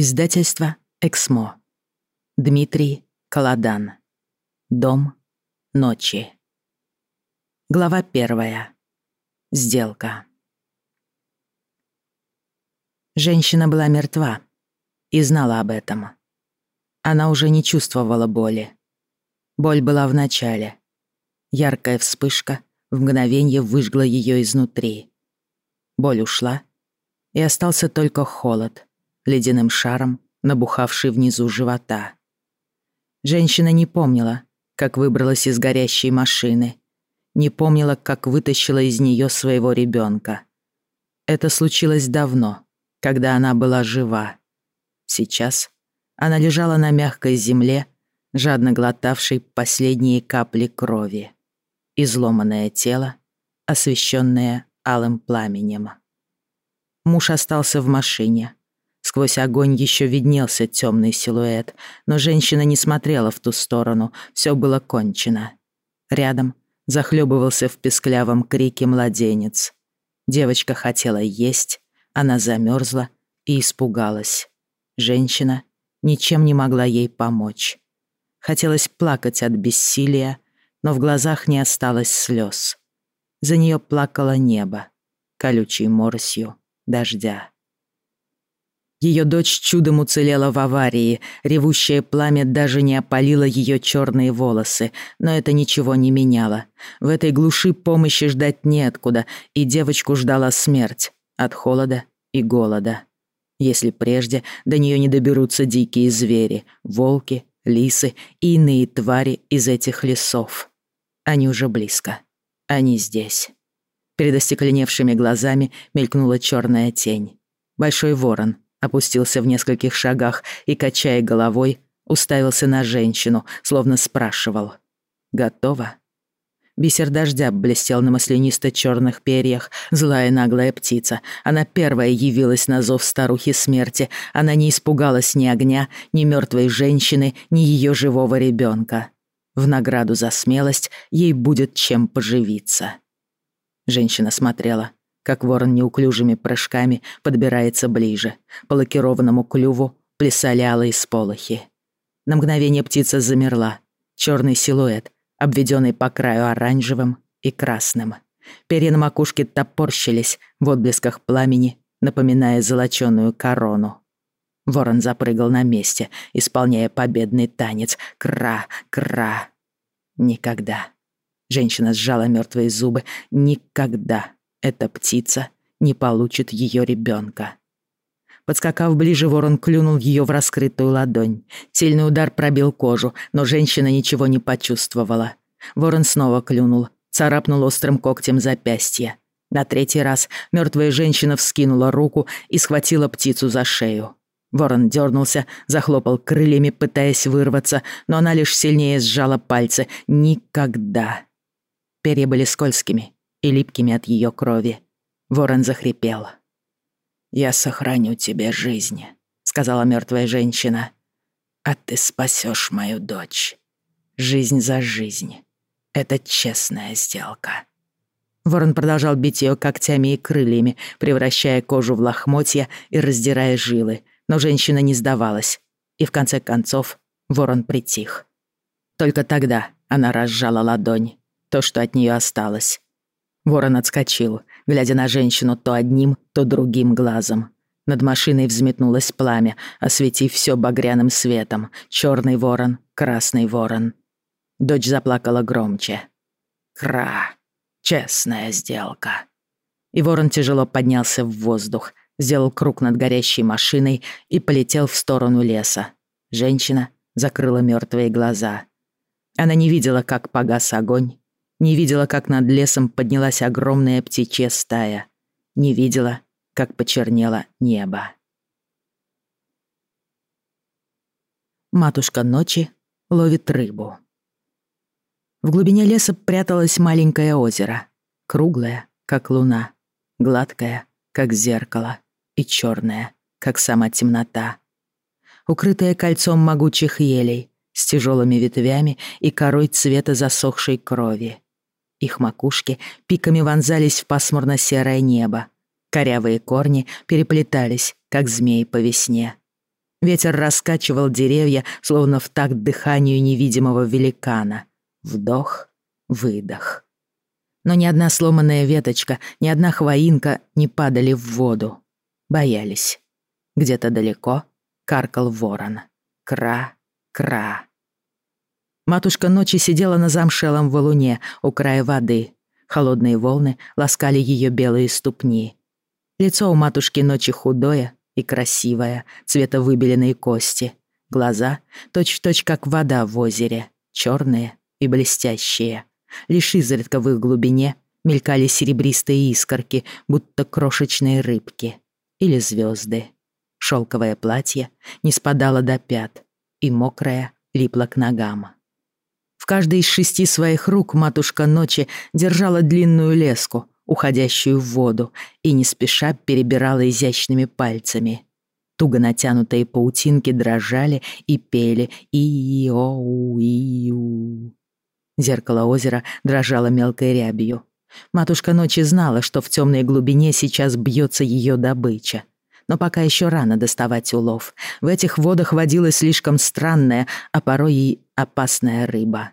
Издательство «Эксмо». Дмитрий Каладан. Дом ночи. Глава первая. Сделка. Женщина была мертва и знала об этом. Она уже не чувствовала боли. Боль была в начале. Яркая вспышка в мгновение выжгла ее изнутри. Боль ушла, и остался только холод — ледяным шаром, набухавший внизу живота. Женщина не помнила, как выбралась из горящей машины, не помнила, как вытащила из нее своего ребенка. Это случилось давно, когда она была жива. Сейчас она лежала на мягкой земле, жадно глотавшей последние капли крови. Изломанное тело, освещенное алым пламенем. Муж остался в машине. Сквозь огонь еще виднелся темный силуэт, но женщина не смотрела в ту сторону, все было кончено. Рядом захлебывался в песклявом крике младенец. Девочка хотела есть, она замерзла и испугалась. Женщина ничем не могла ей помочь. Хотелось плакать от бессилия, но в глазах не осталось слез. За нее плакало небо, колючей моросью дождя. Ее дочь чудом уцелела в аварии, ревущее пламя даже не опалило ее черные волосы, но это ничего не меняло. В этой глуши помощи ждать неоткуда, и девочку ждала смерть от холода и голода. Если прежде до нее не доберутся дикие звери, волки, лисы и иные твари из этих лесов. Они уже близко. Они здесь. Перед остекленевшими глазами мелькнула черная тень. Большой ворон — опустился в нескольких шагах и, качая головой, уставился на женщину, словно спрашивал. «Готово?» Бисер дождя блестел на маслянисто-черных перьях, злая наглая птица. Она первая явилась на зов старухи смерти. Она не испугалась ни огня, ни мертвой женщины, ни ее живого ребенка. В награду за смелость ей будет чем поживиться. Женщина смотрела как ворон неуклюжими прыжками подбирается ближе. По лакированному клюву плясали алые сполохи. На мгновение птица замерла. Черный силуэт, обведенный по краю оранжевым и красным. Перья на макушке топорщились в отблесках пламени, напоминая золоченую корону. Ворон запрыгал на месте, исполняя победный танец. Кра, кра. Никогда. Женщина сжала мертвые зубы. Никогда эта птица не получит ее ребенка. Подскакав ближе, ворон клюнул ее в раскрытую ладонь. Сильный удар пробил кожу, но женщина ничего не почувствовала. Ворон снова клюнул, царапнул острым когтем запястье. На третий раз мертвая женщина вскинула руку и схватила птицу за шею. Ворон дернулся, захлопал крыльями, пытаясь вырваться, но она лишь сильнее сжала пальцы. Никогда. Перья были скользкими, и липкими от ее крови. Ворон захрипел. «Я сохраню тебе жизнь», — сказала мертвая женщина. «А ты спасешь мою дочь. Жизнь за жизнь. Это честная сделка». Ворон продолжал бить ее когтями и крыльями, превращая кожу в лохмотья и раздирая жилы, но женщина не сдавалась. И в конце концов ворон притих. Только тогда она разжала ладонь, то, что от нее осталось, Ворон отскочил, глядя на женщину то одним, то другим глазом. Над машиной взметнулось пламя, осветив все багряным светом. Черный ворон, красный ворон. Дочь заплакала громче. «Кра! Честная сделка!» И ворон тяжело поднялся в воздух, сделал круг над горящей машиной и полетел в сторону леса. Женщина закрыла мертвые глаза. Она не видела, как погас огонь, не видела, как над лесом поднялась огромная птичья стая. Не видела, как почернело небо. Матушка ночи ловит рыбу. В глубине леса пряталось маленькое озеро, круглое, как луна, гладкое, как зеркало, и черное, как сама темнота. Укрытое кольцом могучих елей, с тяжелыми ветвями и корой цвета засохшей крови. Их макушки пиками вонзались в пасмурно-серое небо. Корявые корни переплетались, как змеи по весне. Ветер раскачивал деревья, словно в такт дыханию невидимого великана. Вдох, выдох. Но ни одна сломанная веточка, ни одна хвоинка не падали в воду. Боялись. Где-то далеко каркал ворон. Кра, кра. Матушка ночи сидела на замшелом валуне у края воды. Холодные волны ласкали ее белые ступни. Лицо у матушки ночи худое и красивое, цвета выбеленной кости. Глаза точь-в-точь, -точь, как вода в озере, черные и блестящие. Лишь изредка в их глубине мелькали серебристые искорки, будто крошечные рыбки или звезды. Шелковое платье не спадало до пят, и мокрая липла к ногам. В каждой из шести своих рук матушка ночи держала длинную леску, уходящую в воду, и не спеша перебирала изящными пальцами. Туго натянутые паутинки дрожали и пели «И-о-у-и-у». Зеркало озера дрожало мелкой рябью. Матушка ночи знала, что в темной глубине сейчас бьется ее добыча — но пока еще рано доставать улов. В этих водах водилась слишком странная, а порой и опасная рыба.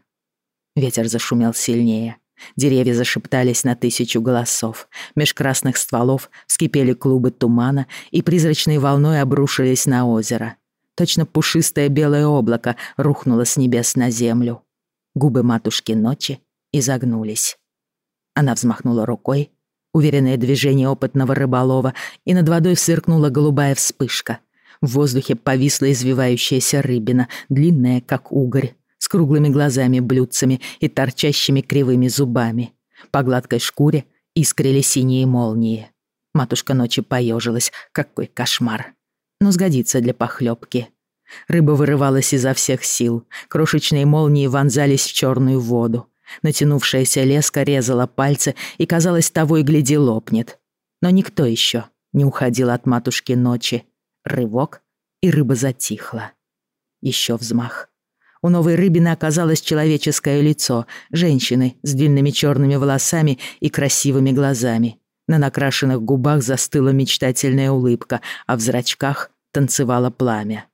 Ветер зашумел сильнее. Деревья зашептались на тысячу голосов. Меж красных стволов вскипели клубы тумана и призрачной волной обрушились на озеро. Точно пушистое белое облако рухнуло с небес на землю. Губы матушки ночи изогнулись. Она взмахнула рукой, уверенное движение опытного рыболова, и над водой сверкнула голубая вспышка. В воздухе повисла извивающаяся рыбина, длинная, как угорь, с круглыми глазами-блюдцами и торчащими кривыми зубами. По гладкой шкуре искрили синие молнии. Матушка ночи поежилась. Какой кошмар. Но сгодится для похлебки. Рыба вырывалась изо всех сил. Крошечные молнии вонзались в черную воду. Натянувшаяся леска резала пальцы и, казалось, того и гляди лопнет. Но никто еще не уходил от матушки ночи. Рывок, и рыба затихла. Еще взмах. У новой рыбины оказалось человеческое лицо, женщины с длинными черными волосами и красивыми глазами. На накрашенных губах застыла мечтательная улыбка, а в зрачках танцевало пламя.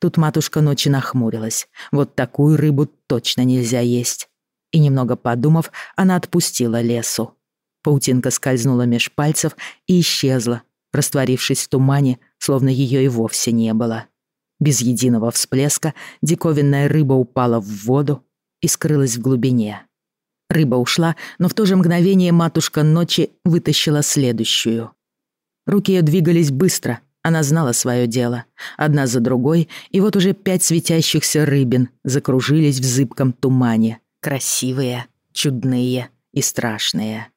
Тут матушка ночи нахмурилась. Вот такую рыбу точно нельзя есть и, немного подумав, она отпустила лесу. Паутинка скользнула меж пальцев и исчезла, растворившись в тумане, словно ее и вовсе не было. Без единого всплеска диковинная рыба упала в воду и скрылась в глубине. Рыба ушла, но в то же мгновение матушка ночи вытащила следующую. Руки ее двигались быстро, она знала свое дело. Одна за другой, и вот уже пять светящихся рыбин закружились в зыбком тумане, красивые, чудные и страшные.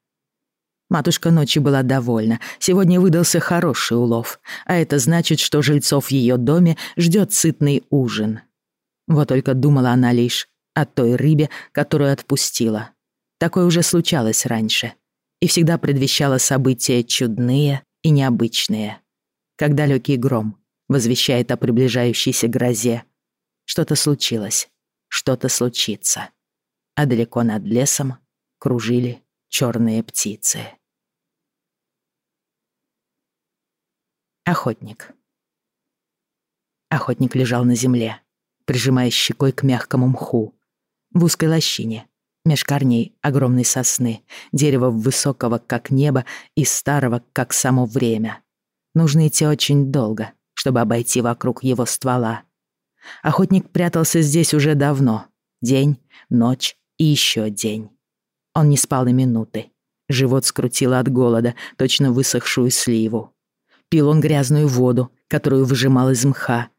Матушка ночи была довольна. Сегодня выдался хороший улов, а это значит, что жильцов в ее доме ждет сытный ужин. Вот только думала она лишь о той рыбе, которую отпустила. Такое уже случалось раньше и всегда предвещало события чудные и необычные. Как далекий гром возвещает о приближающейся грозе. Что-то случилось, что-то случится а далеко над лесом кружили черные птицы. Охотник. Охотник лежал на земле, прижимая щекой к мягкому мху. В узкой лощине, меж корней огромной сосны, дерево высокого, как небо, и старого, как само время. Нужно идти очень долго, чтобы обойти вокруг его ствола. Охотник прятался здесь уже давно. День, ночь, и еще день. Он не спал и минуты. Живот скрутило от голода, точно высохшую сливу. Пил он грязную воду, которую выжимал из мха.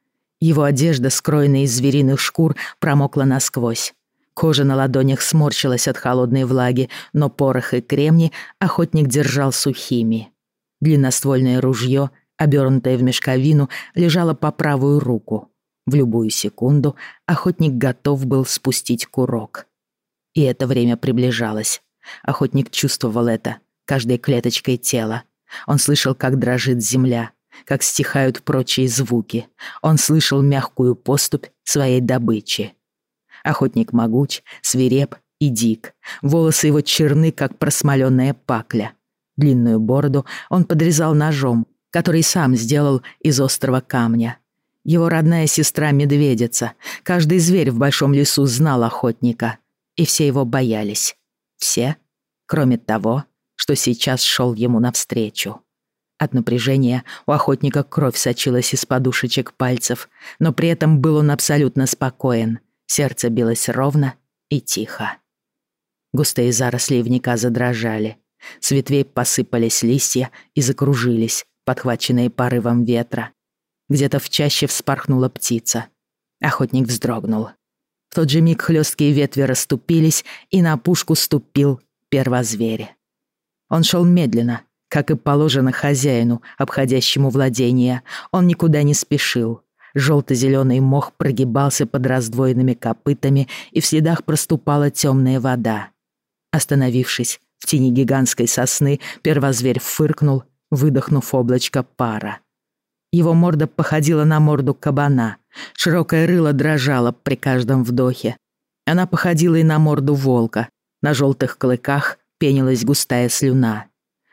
Его одежда, скроенная из звериных шкур, промокла насквозь. Кожа на ладонях сморщилась от холодной влаги, но порох и кремни охотник держал сухими. Длинноствольное ружье, обернутое в мешковину, лежало по правую руку. В любую секунду охотник готов был спустить курок. И это время приближалось. Охотник чувствовал это каждой клеточкой тела. Он слышал, как дрожит земля, как стихают прочие звуки. Он слышал мягкую поступь своей добычи. Охотник могуч, свиреп и дик. Волосы его черны, как просмоленная пакля. Длинную бороду он подрезал ножом, который сам сделал из острого камня. Его родная сестра-медведица. Каждый зверь в большом лесу знал охотника. И все его боялись. Все, кроме того, что сейчас шел ему навстречу. От напряжения у охотника кровь сочилась из подушечек пальцев, но при этом был он абсолютно спокоен. Сердце билось ровно и тихо. Густые заросли ивника задрожали. С ветвей посыпались листья и закружились, подхваченные порывом ветра. Где-то в чаще вспорхнула птица. Охотник вздрогнул. В тот же миг хлесткие ветви расступились, и на опушку ступил первозверь. Он шел медленно, как и положено хозяину, обходящему владение. Он никуда не спешил. Желто-зеленый мох прогибался под раздвоенными копытами, и в следах проступала темная вода. Остановившись в тени гигантской сосны, первозверь фыркнул, выдохнув облачко пара. Его морда походила на морду кабана. Широкое рыло дрожало при каждом вдохе. Она походила и на морду волка. На желтых клыках пенилась густая слюна.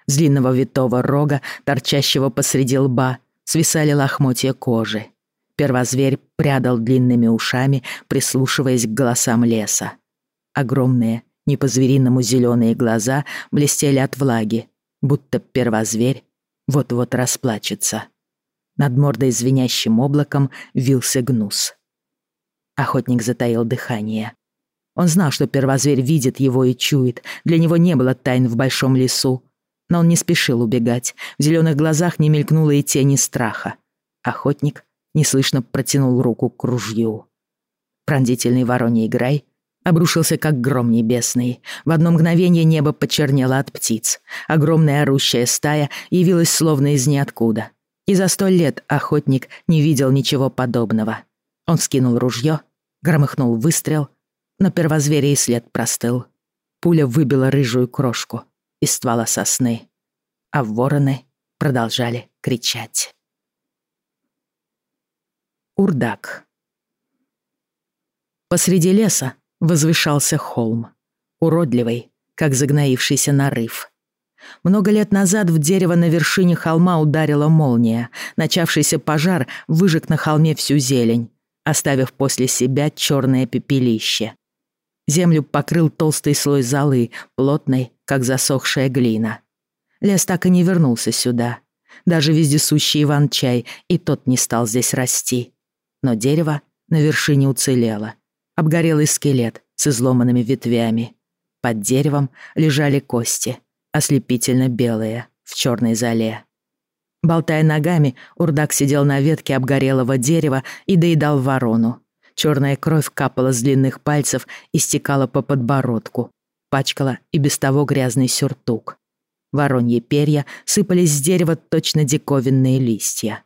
С длинного витого рога, торчащего посреди лба, свисали лохмотья кожи. Первозверь прядал длинными ушами, прислушиваясь к голосам леса. Огромные, не по-звериному зеленые глаза блестели от влаги, будто первозверь вот-вот расплачется. Над мордой звенящим облаком вился гнус. Охотник затаил дыхание. Он знал, что первозверь видит его и чует. Для него не было тайн в большом лесу. Но он не спешил убегать. В зеленых глазах не мелькнуло и тени страха. Охотник неслышно протянул руку к ружью. Пронзительный вороний грай обрушился, как гром небесный. В одно мгновение небо почернело от птиц. Огромная орущая стая явилась словно из ниоткуда. И за сто лет охотник не видел ничего подобного. Он скинул ружье, громыхнул выстрел, но первозверий след простыл. Пуля выбила рыжую крошку из ствола сосны, а вороны продолжали кричать. Урдак. Посреди леса возвышался холм, уродливый, как загноившийся нарыв. Много лет назад в дерево на вершине холма ударила молния. Начавшийся пожар выжег на холме всю зелень, оставив после себя черное пепелище. Землю покрыл толстый слой золы, плотной, как засохшая глина. Лес так и не вернулся сюда. Даже вездесущий Иван-чай и тот не стал здесь расти. Но дерево на вершине уцелело. Обгорелый скелет с изломанными ветвями. Под деревом лежали кости — ослепительно белые, в черной зале. Болтая ногами, Урдак сидел на ветке обгорелого дерева и доедал ворону. Черная кровь капала с длинных пальцев и стекала по подбородку, пачкала и без того грязный сюртук. Вороньи перья сыпались с дерева точно диковинные листья.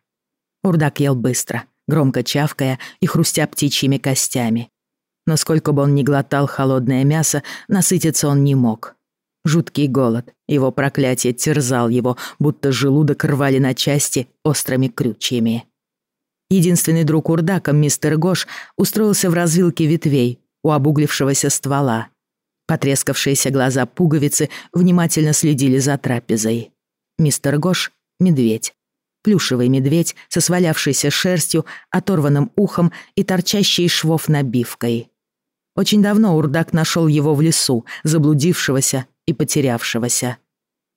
Урдак ел быстро, громко чавкая и хрустя птичьими костями. Но сколько бы он ни глотал холодное мясо, насытиться он не мог. Жуткий голод, его проклятие терзал его, будто желудок рвали на части острыми крючьями. Единственный друг Урдака, мистер Гош, устроился в развилке ветвей у обуглившегося ствола. Потрескавшиеся глаза пуговицы внимательно следили за трапезой. Мистер Гош — медведь. Плюшевый медведь со свалявшейся шерстью, оторванным ухом и торчащей швов набивкой. Очень давно Урдак нашел его в лесу, заблудившегося и потерявшегося.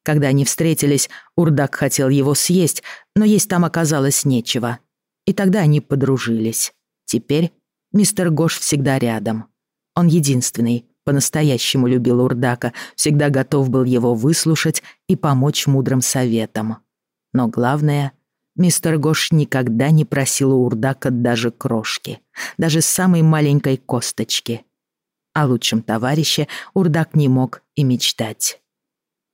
Когда они встретились, Урдак хотел его съесть, но есть там оказалось нечего. И тогда они подружились. Теперь мистер Гош всегда рядом. Он единственный, по-настоящему любил Урдака, всегда готов был его выслушать и помочь мудрым советам. Но главное, мистер Гош никогда не просил у Урдака даже крошки, даже самой маленькой косточки. О лучшем товарище Урдак не мог и мечтать.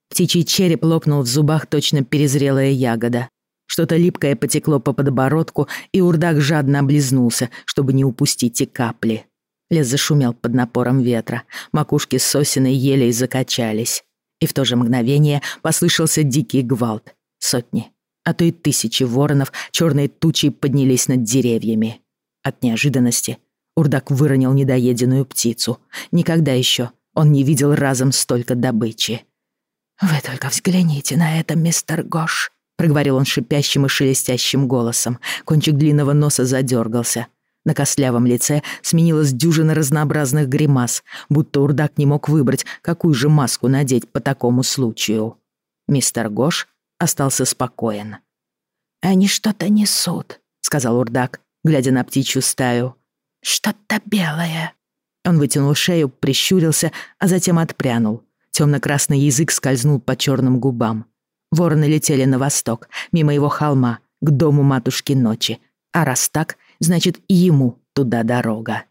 Птичий череп лопнул в зубах точно перезрелая ягода. Что-то липкое потекло по подбородку, и Урдак жадно облизнулся, чтобы не упустить и капли. Лес зашумел под напором ветра, макушки сосены еле закачались. И в то же мгновение послышался дикий гвалт. Сотни, а то и тысячи воронов черной тучей поднялись над деревьями. От неожиданности Урдак выронил недоеденную птицу. Никогда еще он не видел разом столько добычи. «Вы только взгляните на это, мистер Гош», — проговорил он шипящим и шелестящим голосом. Кончик длинного носа задергался. На костлявом лице сменилась дюжина разнообразных гримас, будто урдак не мог выбрать, какую же маску надеть по такому случаю. Мистер Гош остался спокоен. «Они что-то несут», — сказал урдак, глядя на птичью стаю. «Что-то белое». Он вытянул шею, прищурился, а затем отпрянул. Темно-красный язык скользнул по черным губам. Вороны летели на восток, мимо его холма, к дому матушки ночи. А раз так, значит и ему туда дорога.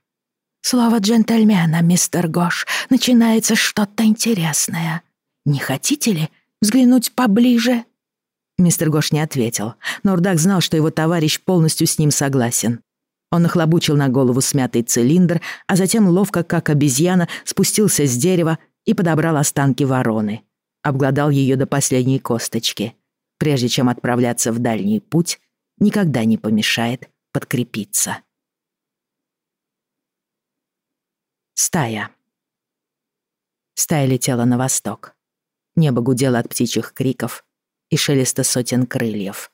«Слово джентльмена, мистер Гош, начинается что-то интересное. Не хотите ли взглянуть поближе?» Мистер Гош не ответил, но Урдак знал, что его товарищ полностью с ним согласен. Он нахлобучил на голову смятый цилиндр, а затем ловко, как обезьяна, спустился с дерева и подобрал останки вороны. Обглодал ее до последней косточки. Прежде чем отправляться в дальний путь, никогда не помешает подкрепиться. Стая. Стая летела на восток. Небо гудело от птичьих криков и шелеста сотен крыльев.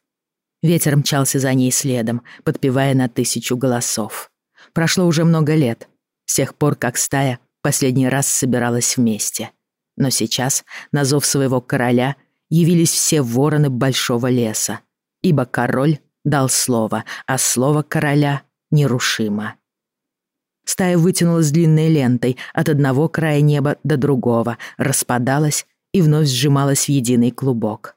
Ветер мчался за ней следом, подпевая на тысячу голосов. Прошло уже много лет, с тех пор, как стая последний раз собиралась вместе. Но сейчас, на зов своего короля, явились все вороны большого леса, ибо король дал слово, а слово короля нерушимо. Стая вытянулась длинной лентой от одного края неба до другого, распадалась и вновь сжималась в единый клубок.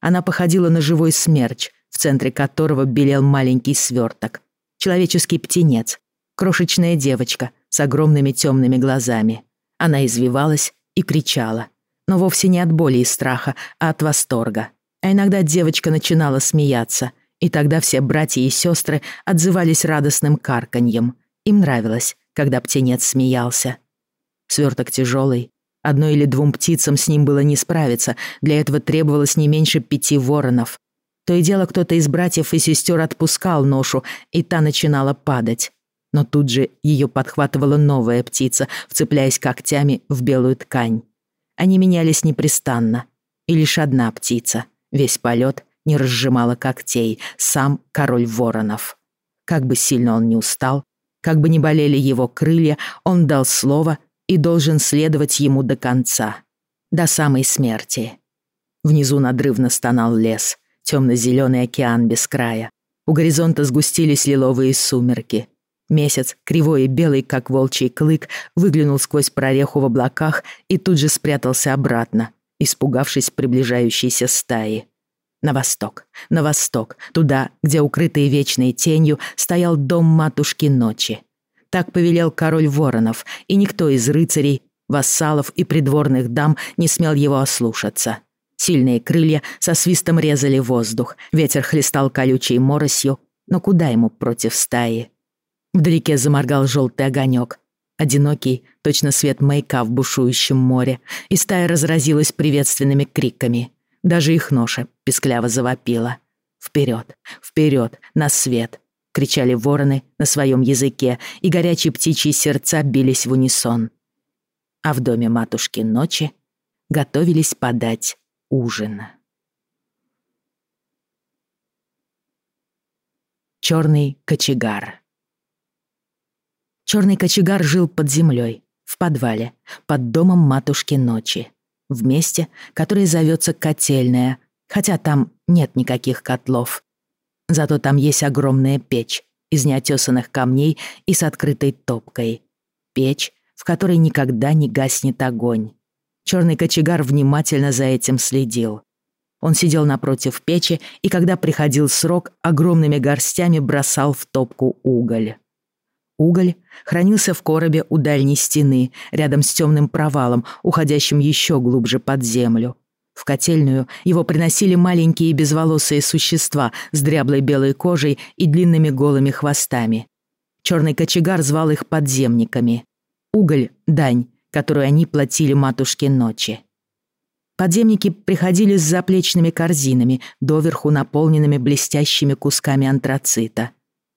Она походила на живой смерч, в центре которого белел маленький сверток. Человеческий птенец, крошечная девочка с огромными темными глазами. Она извивалась и кричала, но вовсе не от боли и страха, а от восторга. А иногда девочка начинала смеяться, и тогда все братья и сестры отзывались радостным карканьем. Им нравилось, когда птенец смеялся. Сверток тяжелый, Одной или двум птицам с ним было не справиться, для этого требовалось не меньше пяти воронов. То и дело кто-то из братьев и сестер отпускал ношу, и та начинала падать. Но тут же ее подхватывала новая птица, вцепляясь когтями в белую ткань. Они менялись непрестанно. И лишь одна птица, весь полет, не разжимала когтей, сам король воронов. Как бы сильно он ни устал, как бы ни болели его крылья, он дал слово и должен следовать ему до конца, до самой смерти. Внизу надрывно стонал лес, темно-зеленый океан без края. У горизонта сгустились лиловые сумерки. Месяц, кривой и белый, как волчий клык, выглянул сквозь прореху в облаках и тут же спрятался обратно, испугавшись приближающейся стаи. На восток, на восток, туда, где, укрытый вечной тенью, стоял дом матушки ночи. Так повелел король воронов, и никто из рыцарей, вассалов и придворных дам не смел его ослушаться. Сильные крылья со свистом резали воздух, ветер хлестал колючей моросью, но куда ему против стаи? Вдалеке заморгал желтый огонек, одинокий, точно свет маяка в бушующем море, и стая разразилась приветственными криками. Даже их ноша пескляво завопила. Вперед, вперед, на свет, — кричали вороны на своем языке, и горячие птичьи сердца бились в унисон. А в доме матушки ночи готовились подать ужин. Черный кочегар Черный кочегар жил под землей, в подвале, под домом матушки ночи, в месте, которое зовется Котельная, хотя там нет никаких котлов, Зато там есть огромная печь из неотесанных камней и с открытой топкой. Печь, в которой никогда не гаснет огонь. Черный кочегар внимательно за этим следил. Он сидел напротив печи и, когда приходил срок, огромными горстями бросал в топку уголь. Уголь хранился в коробе у дальней стены, рядом с темным провалом, уходящим еще глубже под землю. В котельную его приносили маленькие безволосые существа с дряблой белой кожей и длинными голыми хвостами. Черный кочегар звал их подземниками. Уголь — дань, которую они платили матушке ночи. Подземники приходили с заплечными корзинами, доверху наполненными блестящими кусками антрацита.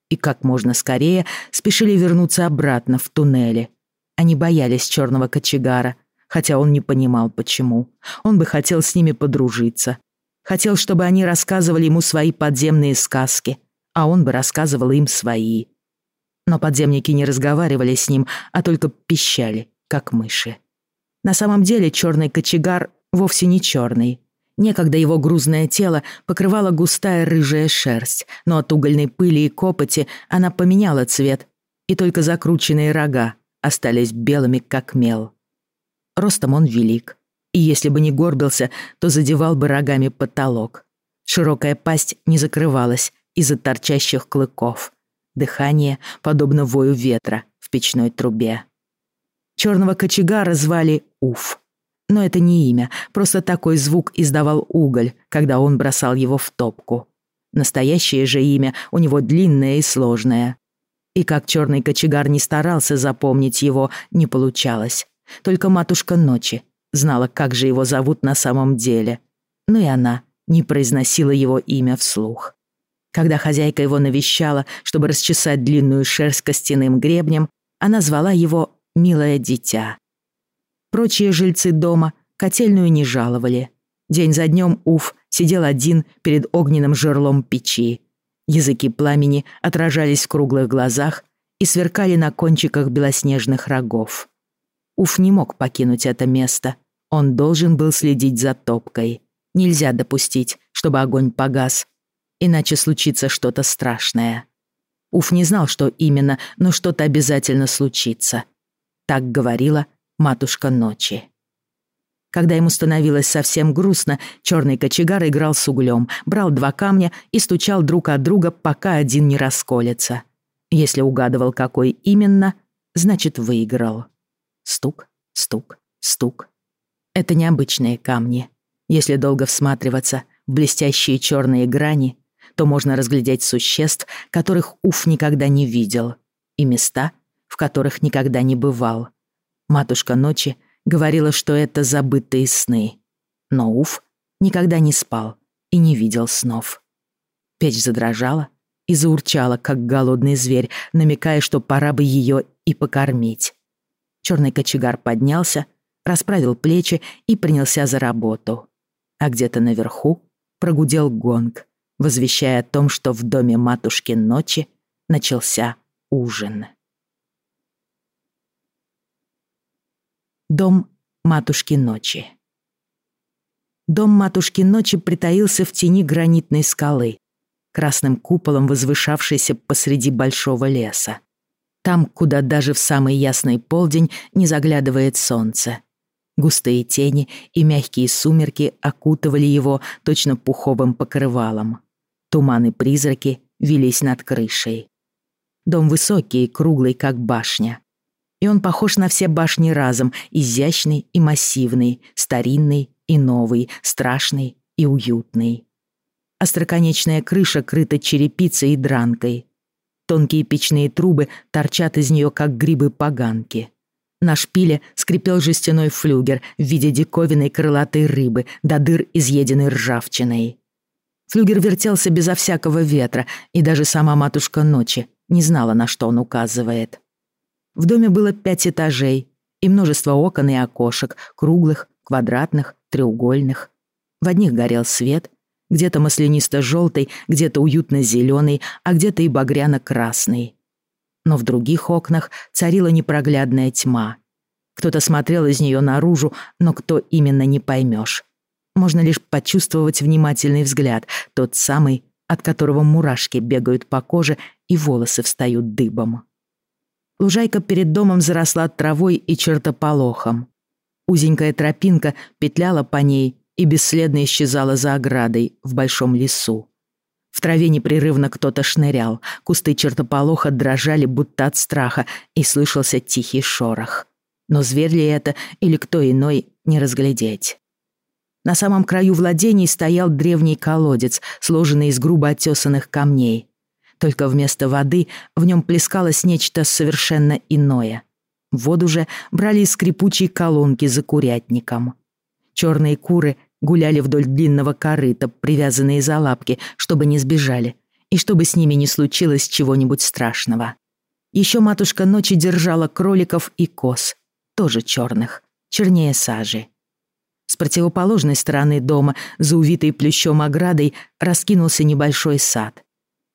И как можно скорее спешили вернуться обратно в туннели. Они боялись черного кочегара, хотя он не понимал, почему. Он бы хотел с ними подружиться. Хотел, чтобы они рассказывали ему свои подземные сказки, а он бы рассказывал им свои. Но подземники не разговаривали с ним, а только пищали, как мыши. На самом деле черный кочегар вовсе не черный. Некогда его грузное тело покрывала густая рыжая шерсть, но от угольной пыли и копоти она поменяла цвет, и только закрученные рога остались белыми, как мел. Ростом он велик, и если бы не горбился, то задевал бы рогами потолок. Широкая пасть не закрывалась из-за торчащих клыков. Дыхание подобно вою ветра в печной трубе. Черного кочегара звали Уф. Но это не имя, просто такой звук издавал уголь, когда он бросал его в топку. Настоящее же имя у него длинное и сложное. И как черный кочегар не старался запомнить его, не получалось. Только матушка ночи знала, как же его зовут на самом деле. Но и она не произносила его имя вслух. Когда хозяйка его навещала, чтобы расчесать длинную шерсть костяным гребнем, она звала его «милое дитя». Прочие жильцы дома котельную не жаловали. День за днем Уф сидел один перед огненным жерлом печи. Языки пламени отражались в круглых глазах и сверкали на кончиках белоснежных рогов. Уф не мог покинуть это место. Он должен был следить за топкой. Нельзя допустить, чтобы огонь погас, иначе случится что-то страшное. Уф не знал, что именно, но что-то обязательно случится. Так говорила матушка ночи. Когда ему становилось совсем грустно, черный кочегар играл с углем, брал два камня и стучал друг от друга, пока один не расколется. Если угадывал, какой именно, значит, выиграл. Стук, стук, стук. Это необычные камни. Если долго всматриваться в блестящие черные грани, то можно разглядеть существ, которых Уф никогда не видел, и места, в которых никогда не бывал. Матушка ночи говорила, что это забытые сны. Но Уф никогда не спал и не видел снов. Печь задрожала и заурчала, как голодный зверь, намекая, что пора бы ее и покормить. Черный кочегар поднялся, расправил плечи и принялся за работу. А где-то наверху прогудел гонг, возвещая о том, что в доме матушки ночи начался ужин. Дом матушки ночи. Дом матушки ночи притаился в тени гранитной скалы, красным куполом возвышавшейся посреди большого леса. Там, куда даже в самый ясный полдень не заглядывает солнце. Густые тени и мягкие сумерки окутывали его точно пуховым покрывалом. Туманы-призраки вились над крышей. Дом высокий и круглый, как башня. И он похож на все башни разом, изящный и массивный, старинный и новый, страшный и уютный. Остроконечная крыша крыта черепицей и дранкой. Тонкие печные трубы торчат из нее, как грибы-поганки. На шпиле скрипел жестяной флюгер в виде диковинной крылатой рыбы, до дыр изъеденной ржавчиной. Флюгер вертелся безо всякого ветра, и даже сама матушка ночи не знала, на что он указывает. В доме было пять этажей и множество окон и окошек, круглых, квадратных, треугольных. В одних горел свет, где-то маслянисто-желтый, где-то уютно-зеленый, а где-то и багряно-красный. Но в других окнах царила непроглядная тьма. Кто-то смотрел из нее наружу, но кто именно не поймешь. Можно лишь почувствовать внимательный взгляд, тот самый, от которого мурашки бегают по коже и волосы встают дыбом. Лужайка перед домом заросла травой и чертополохом. Узенькая тропинка петляла по ней и бесследно исчезала за оградой в большом лесу. В траве непрерывно кто-то шнырял, кусты чертополоха дрожали будто от страха, и слышался тихий шорох. Но зверь ли это или кто иной, не разглядеть. На самом краю владений стоял древний колодец, сложенный из грубо оттесанных камней. Только вместо воды в нем плескалось нечто совершенно иное. Воду же брали из скрипучей колонки за курятником. Черные куры гуляли вдоль длинного корыта, привязанные за лапки, чтобы не сбежали, и чтобы с ними не случилось чего-нибудь страшного. Еще матушка ночи держала кроликов и коз, тоже черных, чернее сажи. С противоположной стороны дома, за увитой плющом оградой, раскинулся небольшой сад.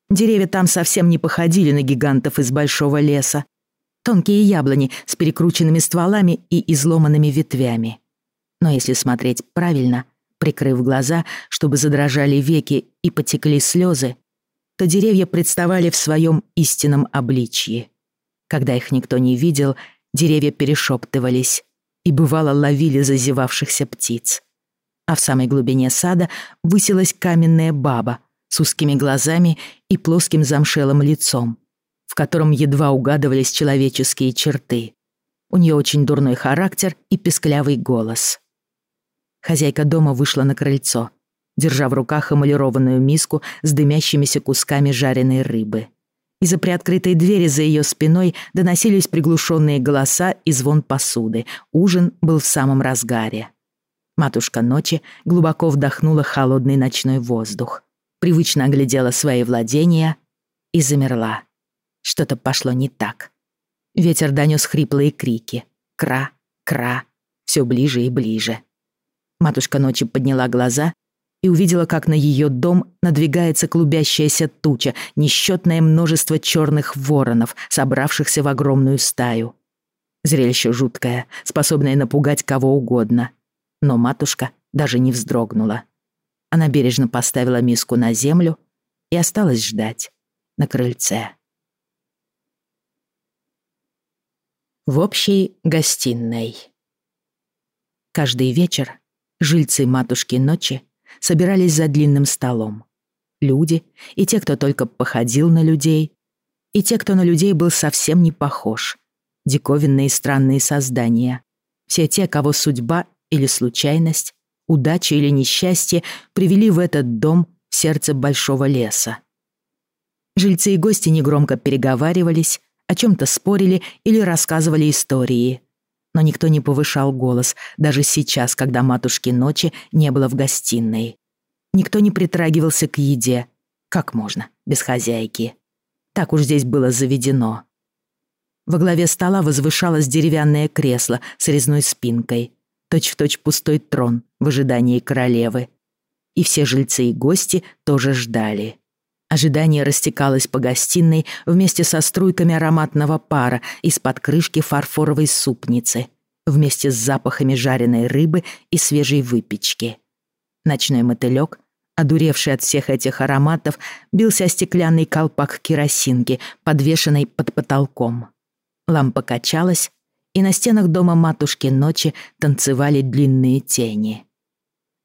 Деревья там совсем не походили на гигантов из большого леса. Тонкие яблони с перекрученными стволами и изломанными ветвями. Но если смотреть правильно, прикрыв глаза, чтобы задрожали веки и потекли слезы, то деревья представали в своем истинном обличье. Когда их никто не видел, деревья перешептывались и бывало ловили зазевавшихся птиц. А в самой глубине сада высилась каменная баба с узкими глазами и плоским замшелым лицом, в котором едва угадывались человеческие черты. У нее очень дурной характер и песклявый голос. Хозяйка дома вышла на крыльцо, держа в руках эмалированную миску с дымящимися кусками жареной рыбы. Из-за приоткрытой двери за ее спиной доносились приглушенные голоса и звон посуды. Ужин был в самом разгаре. Матушка ночи глубоко вдохнула холодный ночной воздух, привычно оглядела свои владения и замерла. Что-то пошло не так. Ветер донес хриплые крики. Кра, кра, все ближе и ближе. Матушка ночи подняла глаза и увидела, как на ее дом надвигается клубящаяся туча, несчетное множество черных воронов, собравшихся в огромную стаю. Зрелище жуткое, способное напугать кого угодно. Но матушка даже не вздрогнула. Она бережно поставила миску на землю и осталась ждать на крыльце. В общей гостиной. Каждый вечер жильцы матушки ночи собирались за длинным столом. Люди и те, кто только походил на людей, и те, кто на людей был совсем не похож. Диковинные и странные создания. Все те, кого судьба или случайность, удача или несчастье привели в этот дом в сердце большого леса. Жильцы и гости негромко переговаривались, о чем-то спорили или рассказывали истории но никто не повышал голос, даже сейчас, когда матушки ночи не было в гостиной. Никто не притрагивался к еде. Как можно, без хозяйки? Так уж здесь было заведено. Во главе стола возвышалось деревянное кресло с резной спинкой, точь-в-точь точь пустой трон в ожидании королевы. И все жильцы и гости тоже ждали. Ожидание растекалось по гостиной вместе со струйками ароматного пара из-под крышки фарфоровой супницы, вместе с запахами жареной рыбы и свежей выпечки. Ночной мотылёк, одуревший от всех этих ароматов, бился о стеклянный колпак керосинки, подвешенный под потолком. Лампа качалась, и на стенах дома матушки ночи танцевали длинные тени.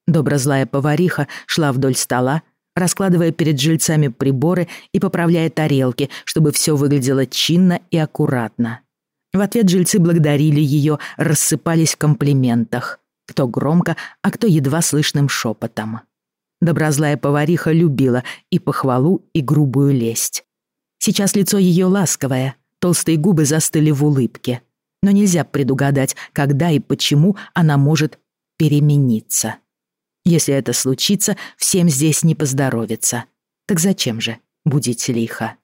Доброзлая повариха шла вдоль стола, раскладывая перед жильцами приборы и поправляя тарелки, чтобы все выглядело чинно и аккуратно. В ответ жильцы благодарили ее, рассыпались в комплиментах. Кто громко, а кто едва слышным шепотом. Доброзлая повариха любила и похвалу, и грубую лесть. Сейчас лицо ее ласковое, толстые губы застыли в улыбке. Но нельзя предугадать, когда и почему она может перемениться. Если это случится, всем здесь не поздоровится. Так зачем же будить лихо?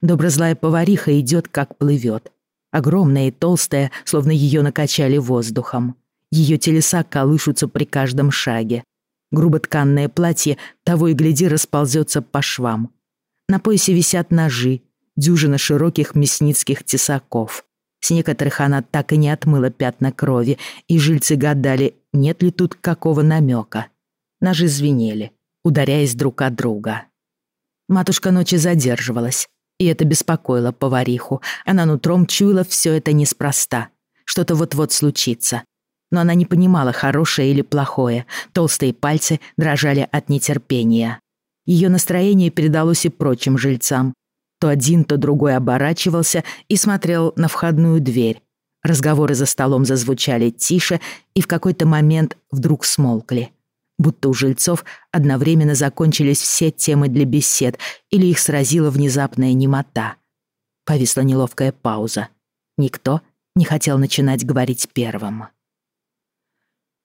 Доброзлая повариха идет, как плывет. Огромная и толстая, словно ее накачали воздухом. Ее телеса колышутся при каждом шаге. Груботканное платье того и гляди расползется по швам. На поясе висят ножи, дюжина широких мясницких тесаков. С некоторых она так и не отмыла пятна крови, и жильцы гадали, нет ли тут какого намека. Ножи звенели, ударяясь друг от друга. Матушка ночи задерживалась, и это беспокоило повариху. Она нутром чуяла все это неспроста. Что-то вот-вот случится. Но она не понимала, хорошее или плохое. Толстые пальцы дрожали от нетерпения. Ее настроение передалось и прочим жильцам, то один, то другой оборачивался и смотрел на входную дверь. Разговоры за столом зазвучали тише и в какой-то момент вдруг смолкли. Будто у жильцов одновременно закончились все темы для бесед или их сразила внезапная немота. Повисла неловкая пауза. Никто не хотел начинать говорить первым.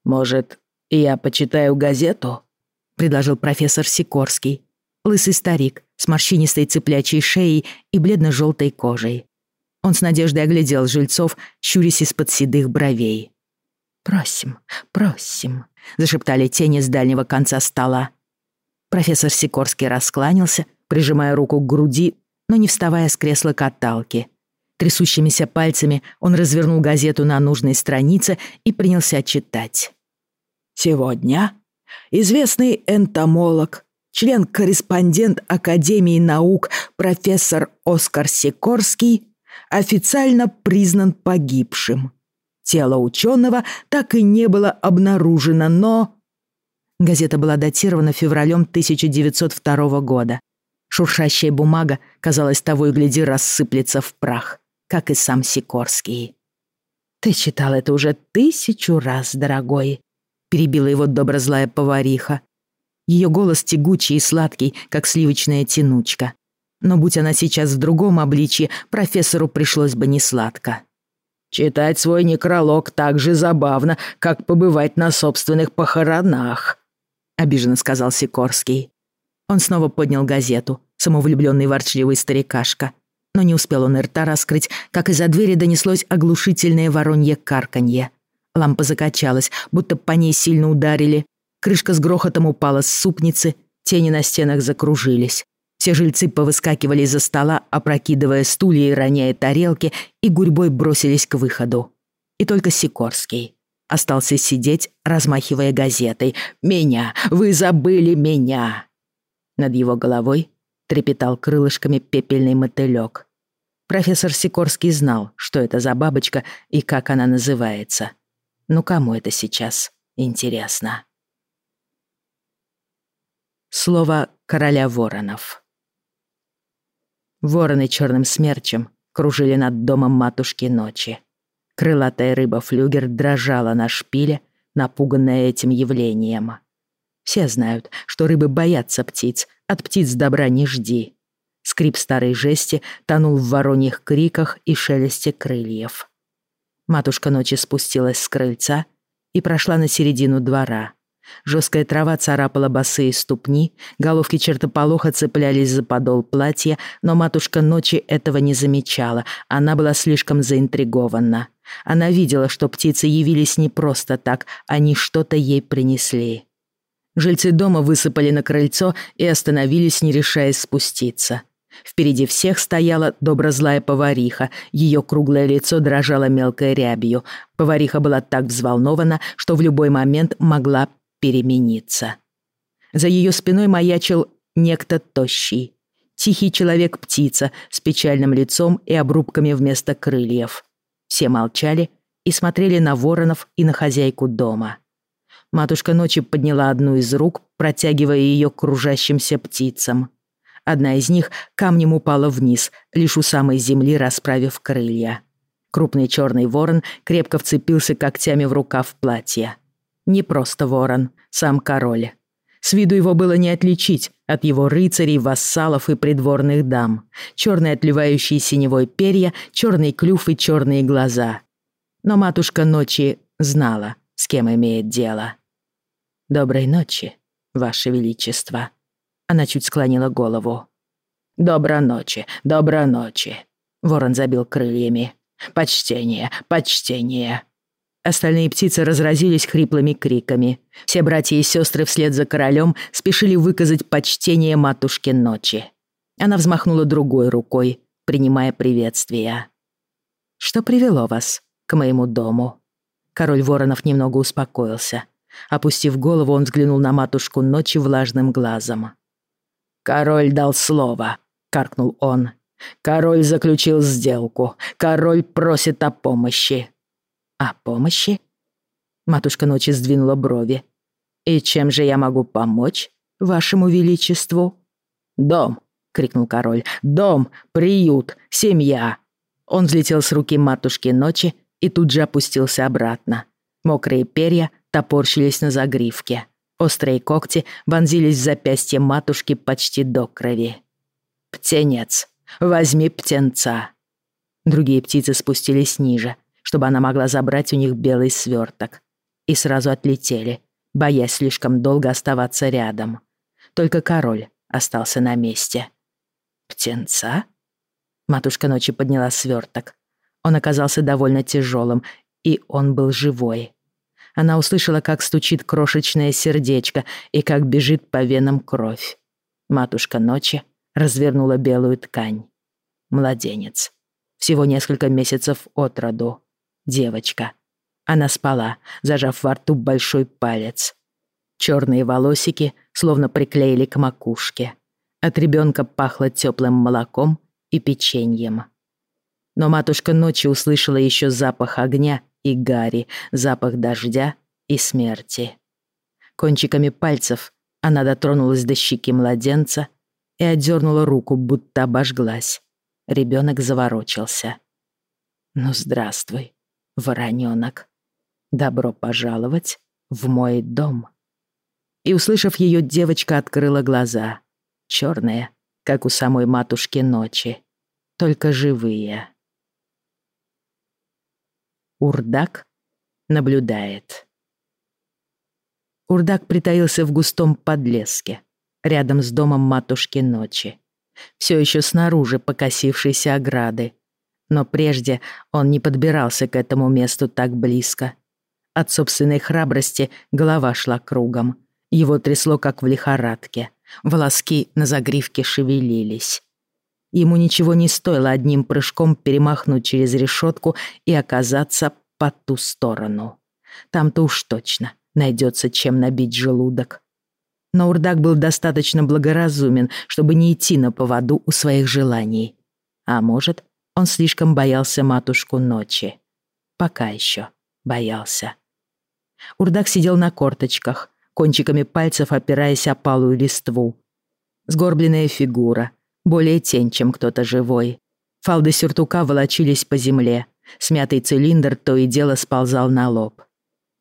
«Может, я почитаю газету?» — предложил профессор Сикорский, лысый старик с морщинистой цыплячьей шеей и бледно-желтой кожей. Он с надеждой оглядел жильцов, щурясь из-под седых бровей. «Просим, просим», — зашептали тени с дальнего конца стола. Профессор Сикорский раскланялся, прижимая руку к груди, но не вставая с кресла каталки. Трясущимися пальцами он развернул газету на нужной странице и принялся читать. «Сегодня известный энтомолог, член-корреспондент Академии наук профессор Оскар Сикорский официально признан погибшим. Тело ученого так и не было обнаружено, но... Газета была датирована февралем 1902 года. Шуршащая бумага, казалось, того и гляди, рассыплется в прах, как и сам Сикорский. «Ты читал это уже тысячу раз, дорогой», — перебила его доброзлая повариха. Ее голос тягучий и сладкий, как сливочная тянучка. Но будь она сейчас в другом обличье, профессору пришлось бы несладко. «Читать свой некролог так же забавно, как побывать на собственных похоронах», — обиженно сказал Сикорский. Он снова поднял газету, самовлюбленный ворчливый старикашка. Но не успел он рта раскрыть, как из-за двери донеслось оглушительное воронье карканье. Лампа закачалась, будто по ней сильно ударили. Крышка с грохотом упала с супницы, тени на стенах закружились. Все жильцы повыскакивали из-за стола, опрокидывая стулья и роняя тарелки, и гурьбой бросились к выходу. И только Сикорский остался сидеть, размахивая газетой. «Меня! Вы забыли меня!» Над его головой трепетал крылышками пепельный мотылёк. Профессор Сикорский знал, что это за бабочка и как она называется. Ну кому это сейчас интересно? Слово короля воронов. Вороны черным смерчем кружили над домом матушки ночи. Крылатая рыба-флюгер дрожала на шпиле, напуганная этим явлением. Все знают, что рыбы боятся птиц, от птиц добра не жди. Скрип старой жести тонул в вороньих криках и шелесте крыльев. Матушка ночи спустилась с крыльца и прошла на середину двора. Жесткая трава царапала босые ступни, головки чертополоха цеплялись за подол платья, но матушка ночи этого не замечала, она была слишком заинтригована. Она видела, что птицы явились не просто так, они что-то ей принесли. Жильцы дома высыпали на крыльцо и остановились, не решаясь спуститься. Впереди всех стояла доброзлая повариха, ее круглое лицо дрожало мелкой рябью. Повариха была так взволнована, что в любой момент могла перемениться. За ее спиной маячил некто тощий. Тихий человек-птица с печальным лицом и обрубками вместо крыльев. Все молчали и смотрели на воронов и на хозяйку дома. Матушка ночи подняла одну из рук, протягивая ее к кружащимся птицам. Одна из них камнем упала вниз, лишь у самой земли расправив крылья. Крупный черный ворон крепко вцепился когтями в рукав платья. Не просто ворон, сам король. С виду его было не отличить от его рыцарей, вассалов и придворных дам. Черные отливающие синевой перья, черный клюв и черные глаза. Но матушка ночи знала, с кем имеет дело. «Доброй ночи, ваше величество». Она чуть склонила голову. «Доброй ночи, доброй ночи». Ворон забил крыльями. «Почтение, почтение». Остальные птицы разразились хриплыми криками. Все братья и сестры вслед за королем спешили выказать почтение матушке ночи. Она взмахнула другой рукой, принимая приветствия. «Что привело вас к моему дому?» Король Воронов немного успокоился. Опустив голову, он взглянул на матушку ночи влажным глазом. «Король дал слово», — каркнул он. «Король заключил сделку. Король просит о помощи. «О помощи?» Матушка ночи сдвинула брови. «И чем же я могу помочь вашему величеству?» «Дом!» — крикнул король. «Дом! Приют! Семья!» Он взлетел с руки матушки ночи и тут же опустился обратно. Мокрые перья топорщились на загривке. Острые когти вонзились в запястье матушки почти до крови. «Птенец! Возьми птенца!» Другие птицы спустились ниже, чтобы она могла забрать у них белый сверток. И сразу отлетели, боясь слишком долго оставаться рядом. Только король остался на месте. «Птенца?» Матушка ночи подняла сверток. Он оказался довольно тяжелым, и он был живой. Она услышала, как стучит крошечное сердечко и как бежит по венам кровь. Матушка ночи развернула белую ткань. Младенец. Всего несколько месяцев от роду. Девочка. Она спала, зажав во рту большой палец. Черные волосики словно приклеили к макушке. От ребенка пахло теплым молоком и печеньем. Но матушка ночи услышала еще запах огня и гари, запах дождя и смерти. Кончиками пальцев она дотронулась до щеки младенца и отдернула руку, будто обожглась. Ребенок заворочился. «Ну, здравствуй, вороненок. Добро пожаловать в мой дом». И, услышав ее, девочка открыла глаза. Черные, как у самой матушки ночи, только живые. Урдак наблюдает. Урдак притаился в густом подлеске, рядом с домом матушки ночи. Все еще снаружи покосившейся ограды. Но прежде он не подбирался к этому месту так близко. От собственной храбрости голова шла кругом. Его трясло, как в лихорадке. Волоски на загривке шевелились. Ему ничего не стоило одним прыжком перемахнуть через решетку и оказаться по ту сторону. Там-то уж точно найдется чем набить желудок. Но Урдак был достаточно благоразумен, чтобы не идти на поводу у своих желаний. А может, он слишком боялся матушку ночи. Пока еще боялся. Урдак сидел на корточках, кончиками пальцев опираясь о палую листву. Сгорбленная фигура, более тень, чем кто-то живой. Фалды сюртука волочились по земле. Смятый цилиндр то и дело сползал на лоб.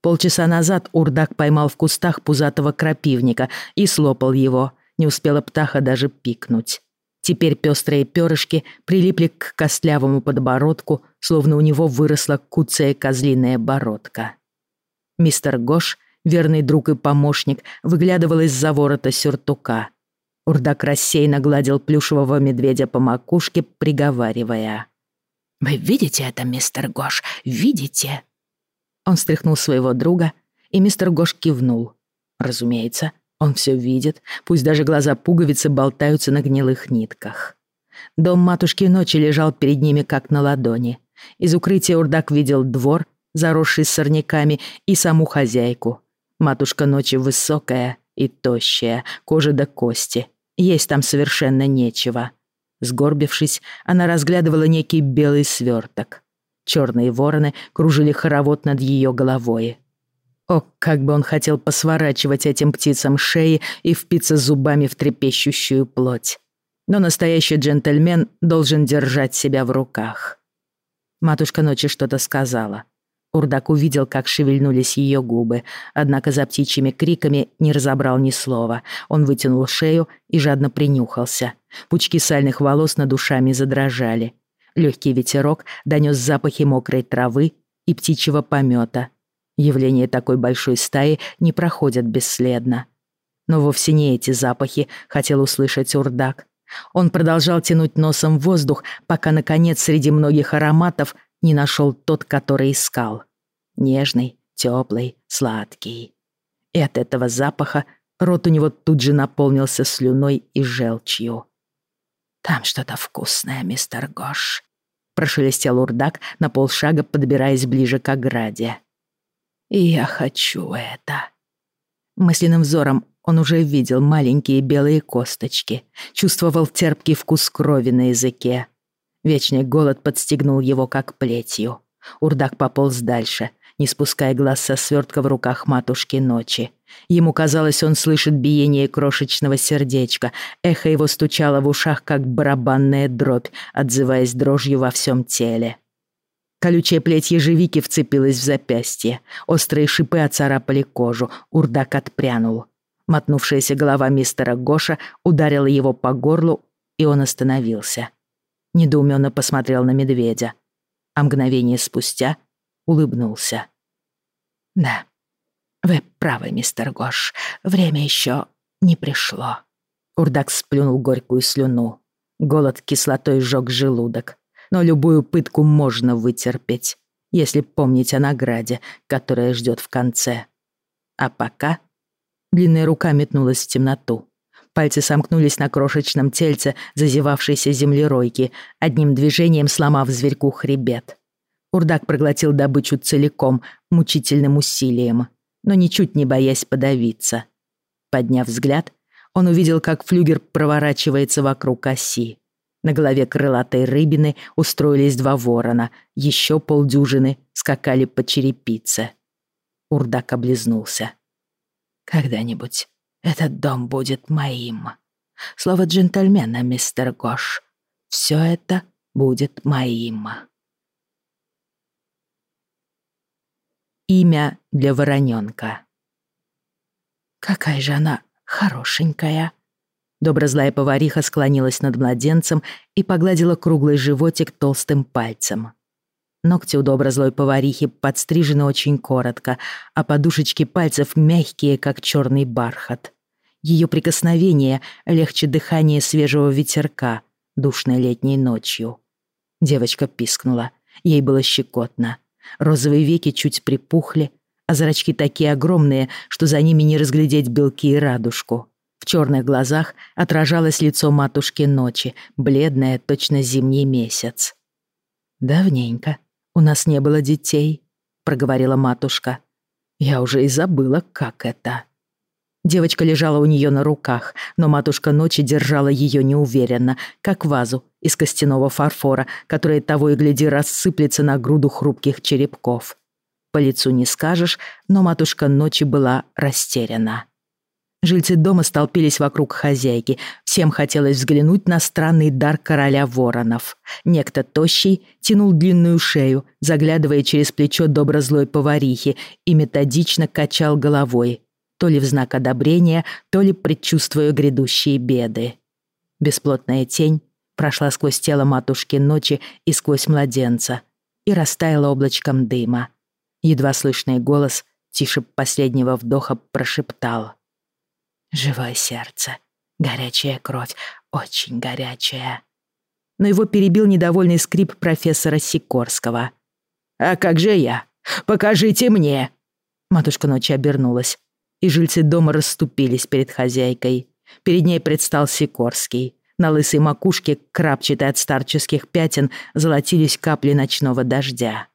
Полчаса назад Урдак поймал в кустах пузатого крапивника и слопал его. Не успела птаха даже пикнуть. Теперь пестрые перышки прилипли к костлявому подбородку, словно у него выросла куцая козлиная бородка. Мистер Гош, верный друг и помощник, выглядывал из-за ворота сюртука. Урдак рассеянно гладил плюшевого медведя по макушке, приговаривая. «Вы видите это, мистер Гош, видите?» Он стряхнул своего друга, и мистер Гош кивнул. Разумеется, он все видит, пусть даже глаза пуговицы болтаются на гнилых нитках. Дом матушки ночи лежал перед ними как на ладони. Из укрытия Урдак видел двор, заросший сорняками, и саму хозяйку. Матушка ночи высокая и тощая, кожа до кости. Есть там совершенно нечего. Сгорбившись, она разглядывала некий белый сверток. Черные вороны кружили хоровод над ее головой. О, как бы он хотел посворачивать этим птицам шеи и впиться зубами в трепещущую плоть. Но настоящий джентльмен должен держать себя в руках. Матушка ночи что-то сказала. Урдак увидел, как шевельнулись ее губы, однако за птичьими криками не разобрал ни слова. Он вытянул шею и жадно принюхался. Пучки сальных волос над ушами задрожали. Легкий ветерок донес запахи мокрой травы и птичьего помета. Явление такой большой стаи не проходят бесследно. Но вовсе не эти запахи хотел услышать Урдак. Он продолжал тянуть носом воздух, пока, наконец, среди многих ароматов не нашел тот, который искал. Нежный, теплый, сладкий. И от этого запаха рот у него тут же наполнился слюной и желчью. «Там что-то вкусное, мистер Гош», — прошелестел урдак на полшага, подбираясь ближе к ограде. «Я хочу это». Мысленным взором он уже видел маленькие белые косточки, чувствовал терпкий вкус крови на языке. Вечный голод подстегнул его как плетью. Урдак пополз дальше, не спуская глаз со свертка в руках матушки ночи. Ему казалось, он слышит биение крошечного сердечка. Эхо его стучало в ушах, как барабанная дробь, отзываясь дрожью во всем теле. Колючая плеть ежевики вцепилась в запястье. Острые шипы оцарапали кожу. Урдак отпрянул. Мотнувшаяся голова мистера Гоша ударила его по горлу, и он остановился. Недоуменно посмотрел на медведя. А мгновение спустя улыбнулся. «Да, «Вы правы, мистер Гош, время еще не пришло». Урдак сплюнул горькую слюну. Голод кислотой сжёг желудок. Но любую пытку можно вытерпеть. если помнить о награде, которая ждет в конце. А пока длинная рука метнулась в темноту. Пальцы сомкнулись на крошечном тельце зазевавшейся землеройки, одним движением сломав зверьку хребет. Урдак проглотил добычу целиком, мучительным усилием, но ничуть не боясь подавиться. Подняв взгляд, он увидел, как флюгер проворачивается вокруг оси. На голове крылатой рыбины устроились два ворона, еще полдюжины скакали по черепице. Урдак облизнулся. «Когда-нибудь этот дом будет моим. Слово джентльмена, мистер Гош. Все это будет моим». Имя для вороненка. «Какая же она хорошенькая!» Доброзлая повариха склонилась над младенцем и погладила круглый животик толстым пальцем. Ногти у доброзлой поварихи подстрижены очень коротко, а подушечки пальцев мягкие, как черный бархат. Ее прикосновение легче дыхания свежего ветерка душной летней ночью. Девочка пискнула. Ей было щекотно. Розовые веки чуть припухли, а зрачки такие огромные, что за ними не разглядеть белки и радужку. Черных глазах отражалось лицо матушки ночи, бледное, точно зимний месяц. «Давненько у нас не было детей», — проговорила матушка. «Я уже и забыла, как это». Девочка лежала у нее на руках, но матушка ночи держала ее неуверенно, как вазу из костяного фарфора, которая того и гляди рассыплется на груду хрупких черепков. По лицу не скажешь, но матушка ночи была растеряна. Жильцы дома столпились вокруг хозяйки. Всем хотелось взглянуть на странный дар короля воронов. Некто тощий тянул длинную шею, заглядывая через плечо добро-злой поварихи, и методично качал головой, то ли в знак одобрения, то ли предчувствуя грядущие беды. Бесплотная тень прошла сквозь тело матушки ночи и сквозь младенца и растаяла облачком дыма. Едва слышный голос, тише последнего вдоха, прошептал — Живое сердце, горячая кровь, очень горячая. Но его перебил недовольный скрип профессора Сикорского. «А как же я? Покажите мне!» Матушка ночи обернулась, и жильцы дома расступились перед хозяйкой. Перед ней предстал Сикорский. На лысой макушке, крапчатой от старческих пятен, золотились капли ночного дождя.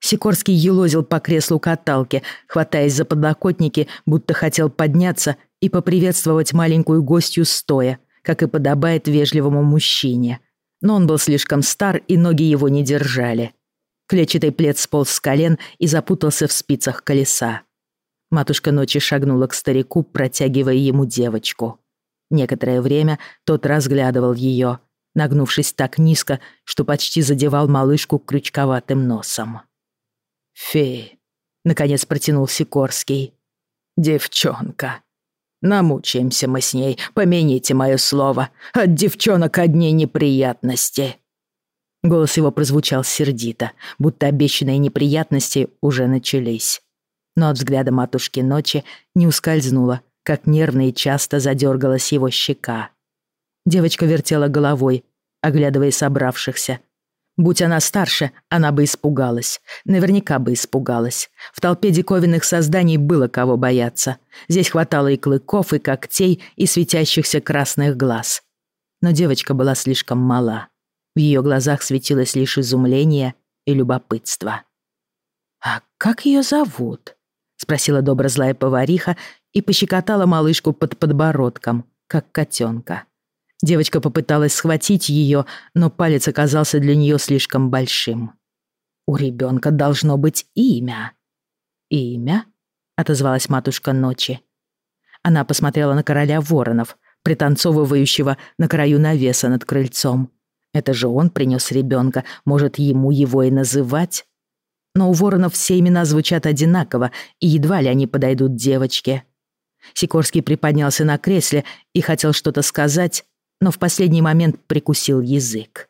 Сикорский елозил по креслу каталки, хватаясь за подлокотники, будто хотел подняться и поприветствовать маленькую гостью стоя, как и подобает вежливому мужчине. Но он был слишком стар, и ноги его не держали. Клетчатый плед сполз с колен и запутался в спицах колеса. Матушка ночи шагнула к старику, протягивая ему девочку. Некоторое время тот разглядывал ее, нагнувшись так низко, что почти задевал малышку крючковатым носом. «Феи», — наконец протянул Сикорский. «Девчонка», Намучаемся мы с ней, помяните мое слово. От девчонок одни неприятности». Голос его прозвучал сердито, будто обещанные неприятности уже начались. Но от взгляда матушки ночи не ускользнуло, как нервно и часто задергалась его щека. Девочка вертела головой, оглядывая собравшихся, Будь она старше, она бы испугалась. Наверняка бы испугалась. В толпе диковинных созданий было кого бояться. Здесь хватало и клыков, и когтей, и светящихся красных глаз. Но девочка была слишком мала. В ее глазах светилось лишь изумление и любопытство. «А как ее зовут?» — спросила добро-злая повариха и пощекотала малышку под подбородком, как котенка. Девочка попыталась схватить ее, но палец оказался для нее слишком большим. «У ребенка должно быть имя». «Имя?» — отозвалась матушка ночи. Она посмотрела на короля воронов, пританцовывающего на краю навеса над крыльцом. Это же он принес ребенка, может, ему его и называть? Но у воронов все имена звучат одинаково, и едва ли они подойдут девочке. Сикорский приподнялся на кресле и хотел что-то сказать, но в последний момент прикусил язык.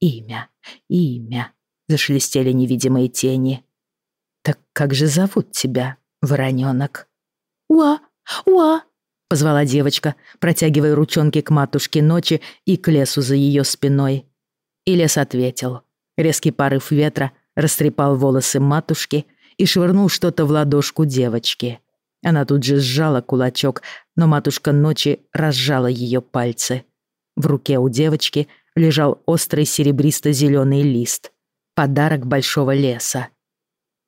«Имя, имя», — зашелестели невидимые тени. «Так как же зовут тебя, воронёнок?» «Уа, уа», — позвала девочка, протягивая ручонки к матушке ночи и к лесу за ее спиной. И лес ответил. Резкий порыв ветра растрепал волосы матушки и швырнул что-то в ладошку девочки. Она тут же сжала кулачок, но матушка ночи разжала ее пальцы. В руке у девочки лежал острый серебристо-зеленый лист. Подарок большого леса.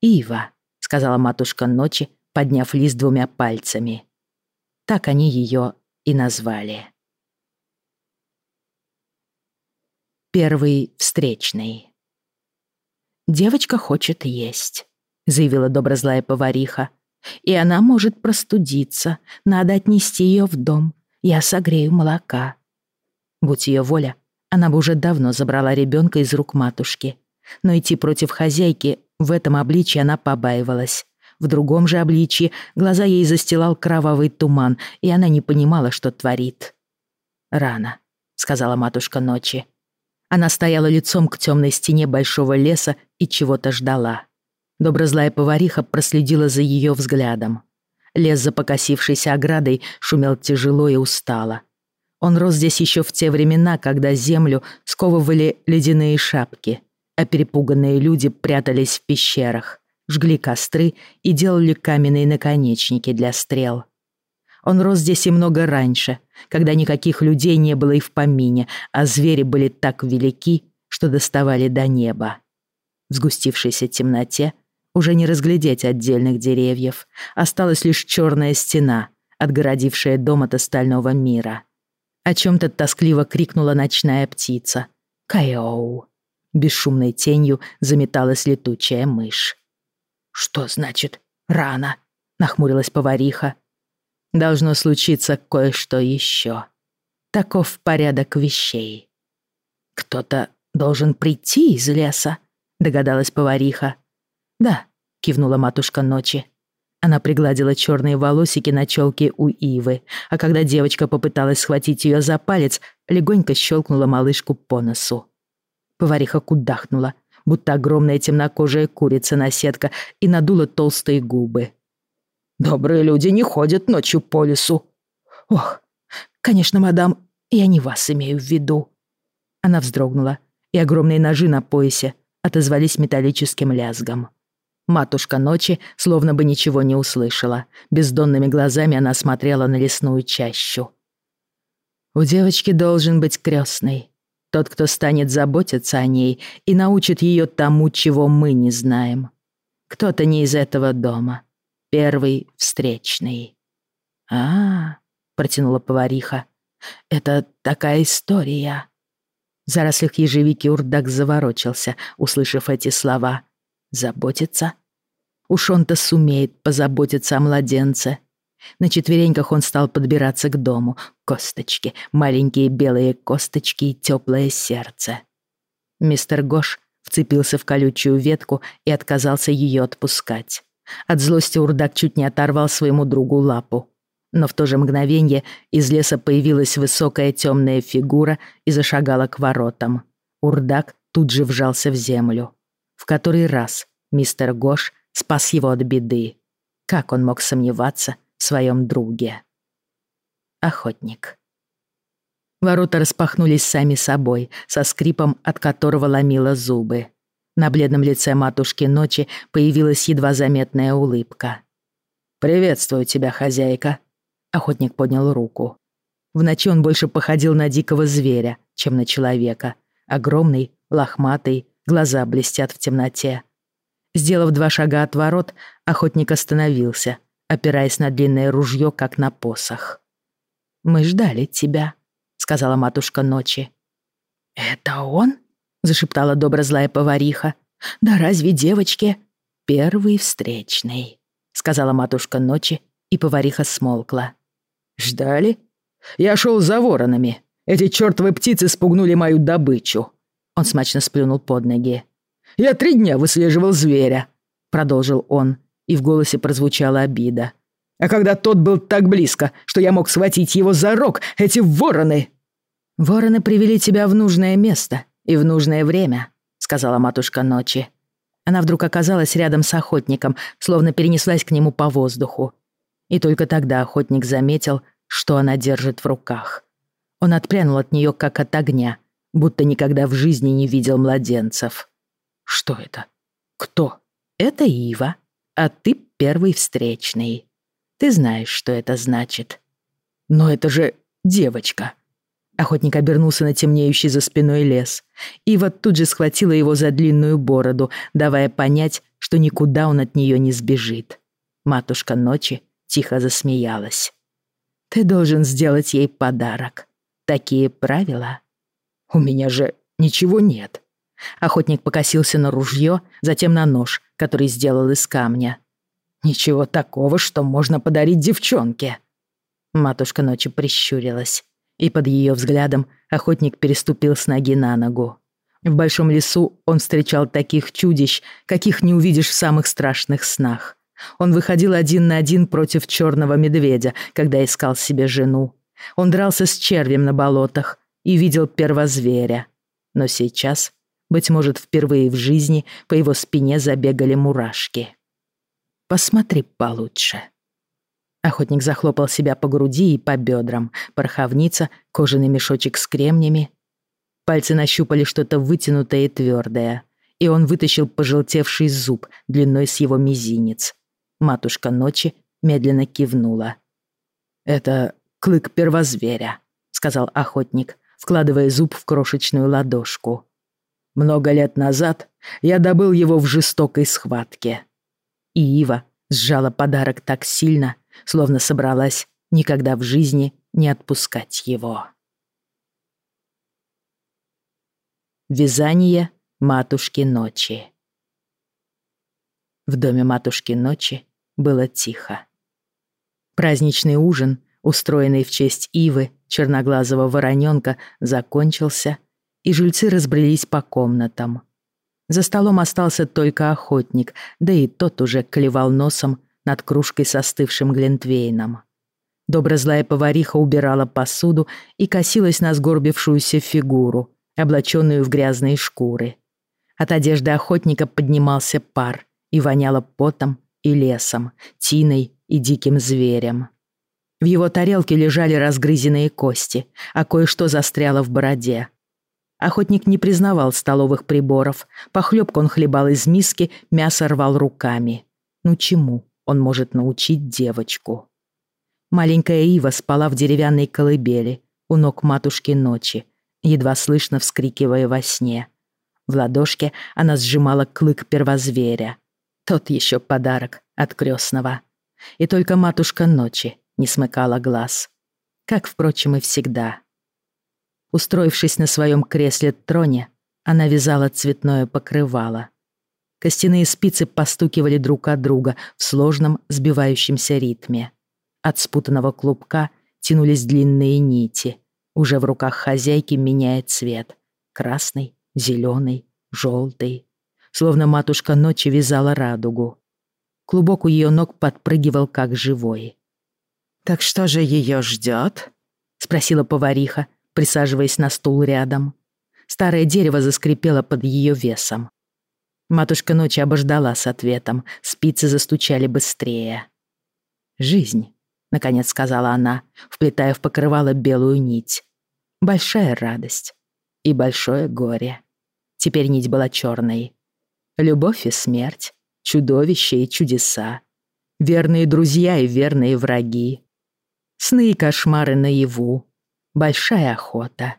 «Ива», — сказала матушка ночи, подняв лист двумя пальцами. Так они ее и назвали. Первый встречный. «Девочка хочет есть», — заявила доброзлая повариха. «И она может простудиться. Надо отнести ее в дом. Я согрею молока». Будь ее воля, она бы уже давно забрала ребенка из рук матушки. Но идти против хозяйки в этом обличье она побаивалась. В другом же обличье глаза ей застилал кровавый туман, и она не понимала, что творит. «Рано», — сказала матушка ночи. Она стояла лицом к темной стене большого леса и чего-то ждала. Доброзлая повариха проследила за ее взглядом. Лес за покосившейся оградой шумел тяжело и устало. Он рос здесь еще в те времена, когда землю сковывали ледяные шапки, а перепуганные люди прятались в пещерах жгли костры и делали каменные наконечники для стрел. Он рос здесь и много раньше, когда никаких людей не было и в помине, а звери были так велики, что доставали до неба. В сгустившейся темноте уже не разглядеть отдельных деревьев, осталась лишь черная стена, отгородившая дом от остального мира. О чем-то тоскливо крикнула ночная птица. «Кайоу!» Бесшумной тенью заметалась летучая мышь. «Что значит рано?» — нахмурилась повариха. «Должно случиться кое-что еще. Таков порядок вещей». «Кто-то должен прийти из леса», — догадалась повариха. «Да», — кивнула матушка ночи. Она пригладила черные волосики на челке у Ивы, а когда девочка попыталась схватить ее за палец, легонько щелкнула малышку по носу. Повариха кудахнула, будто огромная темнокожая курица-наседка, и надула толстые губы. «Добрые люди не ходят ночью по лесу». «Ох, конечно, мадам, я не вас имею в виду». Она вздрогнула, и огромные ножи на поясе отозвались металлическим лязгом. Матушка ночи словно бы ничего не услышала. Бездонными глазами она смотрела на лесную чащу. «У девочки должен быть крестный», тот, кто станет заботиться о ней и научит ее тому, чего мы не знаем. Кто-то не из этого дома. Первый встречный. А, -а, -а протянула повариха. Это такая история. В зарослях ежевики Урдак заворочился, услышав эти слова. Заботиться? Уж он-то сумеет позаботиться о младенце. На четвереньках он стал подбираться к дому. Косточки, маленькие белые косточки и теплое сердце. Мистер Гош вцепился в колючую ветку и отказался ее отпускать. От злости Урдак чуть не оторвал своему другу лапу. Но в то же мгновение из леса появилась высокая темная фигура и зашагала к воротам. Урдак тут же вжался в землю. В который раз мистер Гош спас его от беды. Как он мог сомневаться, своем друге. Охотник. Ворота распахнулись сами собой, со скрипом, от которого ломило зубы. На бледном лице матушки ночи появилась едва заметная улыбка. «Приветствую тебя, хозяйка», — охотник поднял руку. В ночи он больше походил на дикого зверя, чем на человека. Огромный, лохматый, глаза блестят в темноте. Сделав два шага от ворот, охотник остановился, опираясь на длинное ружье, как на посох. «Мы ждали тебя», — сказала матушка ночи. «Это он?» — зашептала добро-злая повариха. «Да разве девочки?» «Первый встречный», — сказала матушка ночи, и повариха смолкла. «Ждали? Я шел за воронами. Эти чертовы птицы спугнули мою добычу». Он смачно сплюнул под ноги. «Я три дня выслеживал зверя», — продолжил он, и в голосе прозвучала обида. «А когда тот был так близко, что я мог схватить его за рог, эти вороны...» «Вороны привели тебя в нужное место и в нужное время», — сказала матушка ночи. Она вдруг оказалась рядом с охотником, словно перенеслась к нему по воздуху. И только тогда охотник заметил, что она держит в руках. Он отпрянул от нее, как от огня, будто никогда в жизни не видел младенцев. «Что это? «Кто?» «Это Ива, а ты первый встречный. Ты знаешь, что это значит». «Но это же девочка». Охотник обернулся на темнеющий за спиной лес. Ива тут же схватила его за длинную бороду, давая понять, что никуда он от нее не сбежит. Матушка ночи тихо засмеялась. «Ты должен сделать ей подарок. Такие правила?» «У меня же ничего нет». Охотник покосился на ружье, затем на нож, который сделал из камня. «Ничего такого, что можно подарить девчонке». Матушка ночи прищурилась, и под ее взглядом охотник переступил с ноги на ногу. В большом лесу он встречал таких чудищ, каких не увидишь в самых страшных снах. Он выходил один на один против черного медведя, когда искал себе жену. Он дрался с червем на болотах и видел первозверя. Но сейчас, быть может, впервые в жизни по его спине забегали мурашки. «Посмотри получше». Охотник захлопал себя по груди и по бедрам. Пороховница, кожаный мешочек с кремнями. Пальцы нащупали что-то вытянутое и твердое, и он вытащил пожелтевший зуб длиной с его мизинец. Матушка ночи медленно кивнула. «Это клык первозверя», — сказал охотник, вкладывая зуб в крошечную ладошку. «Много лет назад я добыл его в жестокой схватке». И Ива сжала подарок так сильно, словно собралась никогда в жизни не отпускать его. Вязание матушки ночи В доме матушки ночи было тихо. Праздничный ужин, устроенный в честь Ивы, черноглазого вороненка, закончился, и жильцы разбрелись по комнатам. За столом остался только охотник, да и тот уже клевал носом над кружкой с остывшим глинтвейном. Доброзлая повариха убирала посуду и косилась на сгорбившуюся фигуру, облаченную в грязные шкуры. От одежды охотника поднимался пар и воняло потом и лесом, тиной и диким зверем. В его тарелке лежали разгрызенные кости, а кое-что застряло в бороде. Охотник не признавал столовых приборов. Похлебку он хлебал из миски, мясо рвал руками. Ну чему он может научить девочку? Маленькая Ива спала в деревянной колыбели у ног матушки ночи, едва слышно вскрикивая во сне. В ладошке она сжимала клык первозверя. Тот еще подарок от крестного. И только матушка ночи не смыкала глаз. Как, впрочем, и всегда. Устроившись на своем кресле-троне, она вязала цветное покрывало. Костяные спицы постукивали друг от друга в сложном сбивающемся ритме. От спутанного клубка тянулись длинные нити. Уже в руках хозяйки меняет цвет. Красный, зеленый, желтый словно матушка ночи вязала радугу. Клубок у ее ног подпрыгивал, как живой. «Так что же ее ждет?» — спросила повариха, присаживаясь на стул рядом. Старое дерево заскрипело под ее весом. Матушка ночи обождала с ответом, спицы застучали быстрее. «Жизнь», — наконец сказала она, вплетая в покрывало белую нить. «Большая радость и большое горе». Теперь нить была черной, Любовь и смерть, чудовища и чудеса, верные друзья и верные враги, сны и кошмары наяву, большая охота.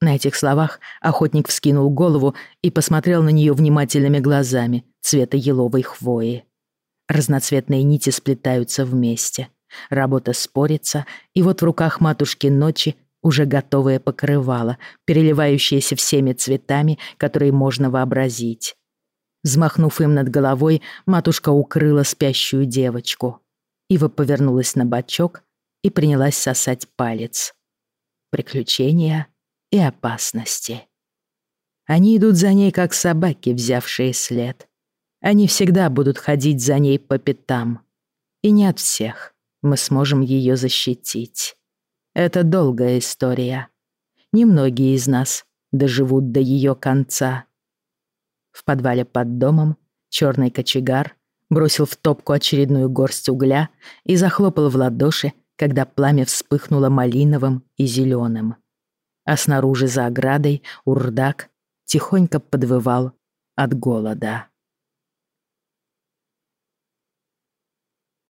На этих словах охотник вскинул голову и посмотрел на нее внимательными глазами цвета еловой хвои. Разноцветные нити сплетаются вместе. Работа спорится, и вот в руках матушки ночи уже готовое покрывало, переливающееся всеми цветами, которые можно вообразить. Взмахнув им над головой, матушка укрыла спящую девочку. Ива повернулась на бочок и принялась сосать палец. Приключения и опасности. Они идут за ней, как собаки, взявшие след. Они всегда будут ходить за ней по пятам. И не от всех мы сможем ее защитить. Это долгая история. Немногие из нас доживут до ее конца. В подвале под домом черный кочегар бросил в топку очередную горсть угля и захлопал в ладоши, когда пламя вспыхнуло малиновым и зеленым. А снаружи за оградой урдак тихонько подвывал от голода.